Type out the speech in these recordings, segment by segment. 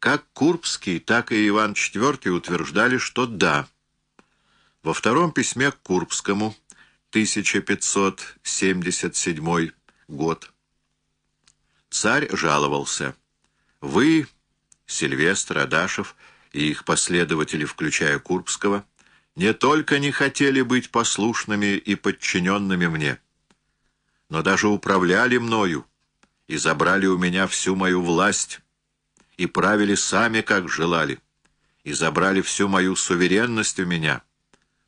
Как Курбский, так и Иван IV утверждали, что да. Во втором письме к Курбскому, 1577 год, царь жаловался. «Вы, Сильвестр, Адашев и их последователи, включая Курбского, не только не хотели быть послушными и подчиненными мне, но даже управляли мною и забрали у меня всю мою власть, и правили сами, как желали, и забрали всю мою суверенность у меня.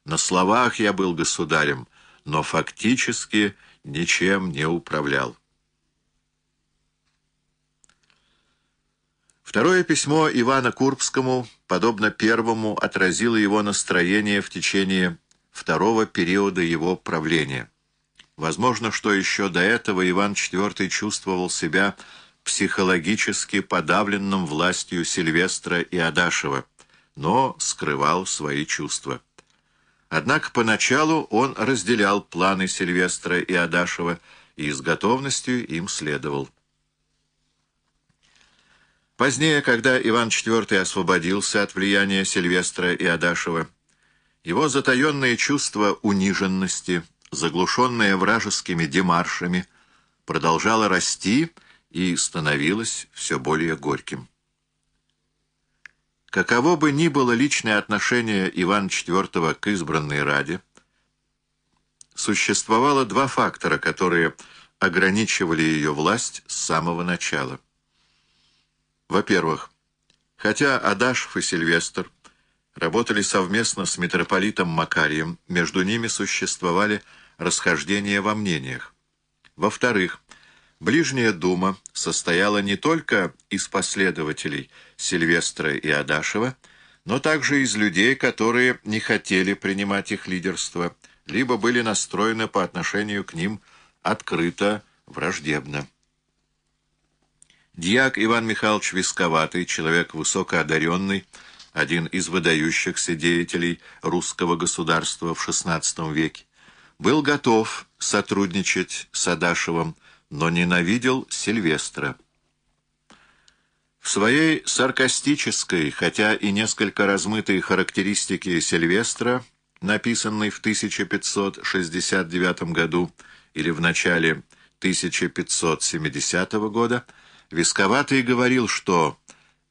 На словах я был государем, но фактически ничем не управлял. Второе письмо Ивана Курбскому, подобно первому, отразило его настроение в течение второго периода его правления. Возможно, что еще до этого Иван IV чувствовал себя психологически подавленным властью Сильвестра и Адашева, но скрывал свои чувства. Однако поначалу он разделял планы Сильвестра и Адашева и с готовностью им следовал. Позднее, когда Иван IV освободился от влияния Сильвестра и Адашева, его затаенное чувство униженности, заглушенное вражескими демаршами, продолжало расти и становилось все более горьким. Каково бы ни было личное отношение Ивана IV к избранной Раде, существовало два фактора, которые ограничивали ее власть с самого начала – во-первых, хотя Адашев и Сильвестр работали совместно с митрополитом Макарием, между ними существовали расхождения во мнениях. Во-вторых, Ближняя дума состояла не только из последователей Сильвестра и Адашева, но также из людей, которые не хотели принимать их лидерство, либо были настроены по отношению к ним открыто враждебно. Дьяк Иван Михайлович Висковатый, человек высокоодаренный, один из выдающихся деятелей русского государства в XVI веке, был готов сотрудничать с Адашевым, но ненавидел Сильвестра. В своей саркастической, хотя и несколько размытой характеристике Сильвестра, написанной в 1569 году или в начале 1570 года, Висковатый говорил, что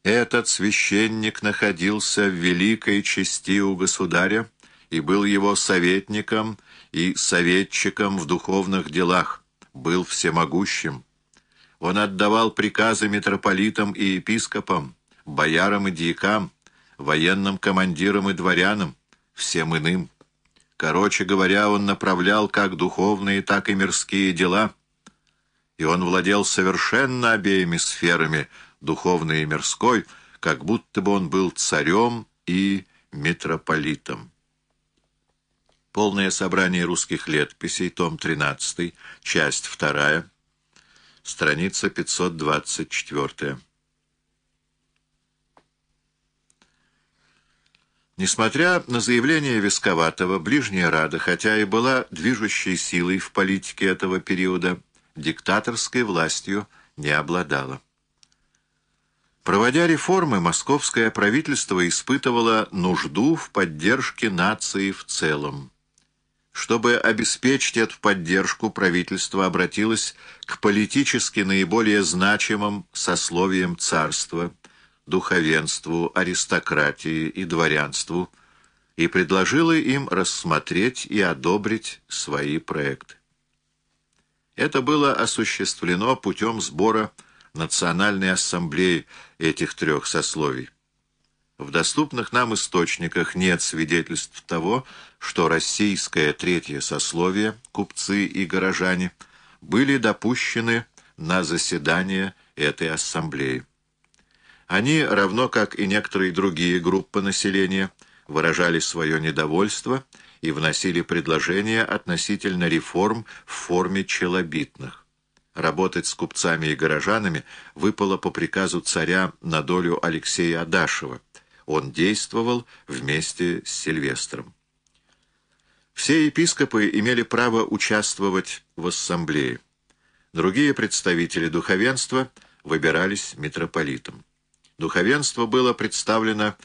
этот священник находился в великой чести у государя и был его советником и советчиком в духовных делах, был всемогущим. Он отдавал приказы митрополитам и епископам, боярам и дьякам, военным командирам и дворянам, всем иным. Короче говоря, он направлял как духовные, так и мирские дела – и он владел совершенно обеими сферами, духовной и мирской, как будто бы он был царем и митрополитом. Полное собрание русских летописей, том 13, часть 2, страница 524. Несмотря на заявление Висковатого, Ближняя Рада, хотя и была движущей силой в политике этого периода, диктаторской властью не обладала. Проводя реформы, московское правительство испытывало нужду в поддержке нации в целом. Чтобы обеспечить эту поддержку, правительство обратилось к политически наиболее значимым сословиям царства, духовенству, аристократии и дворянству и предложило им рассмотреть и одобрить свои проекты. Это было осуществлено путем сбора Национальной ассамблеи этих трех сословий. В доступных нам источниках нет свидетельств того, что российское третье сословие, купцы и горожане, были допущены на заседание этой ассамблеи. Они, равно как и некоторые другие группы населения, выражали свое недовольство и вносили предложения относительно реформ в форме челобитных. Работать с купцами и горожанами выпало по приказу царя на долю Алексея Адашева. Он действовал вместе с Сильвестром. Все епископы имели право участвовать в ассамблее. Другие представители духовенства выбирались митрополитом. Духовенство было представлено